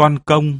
con công.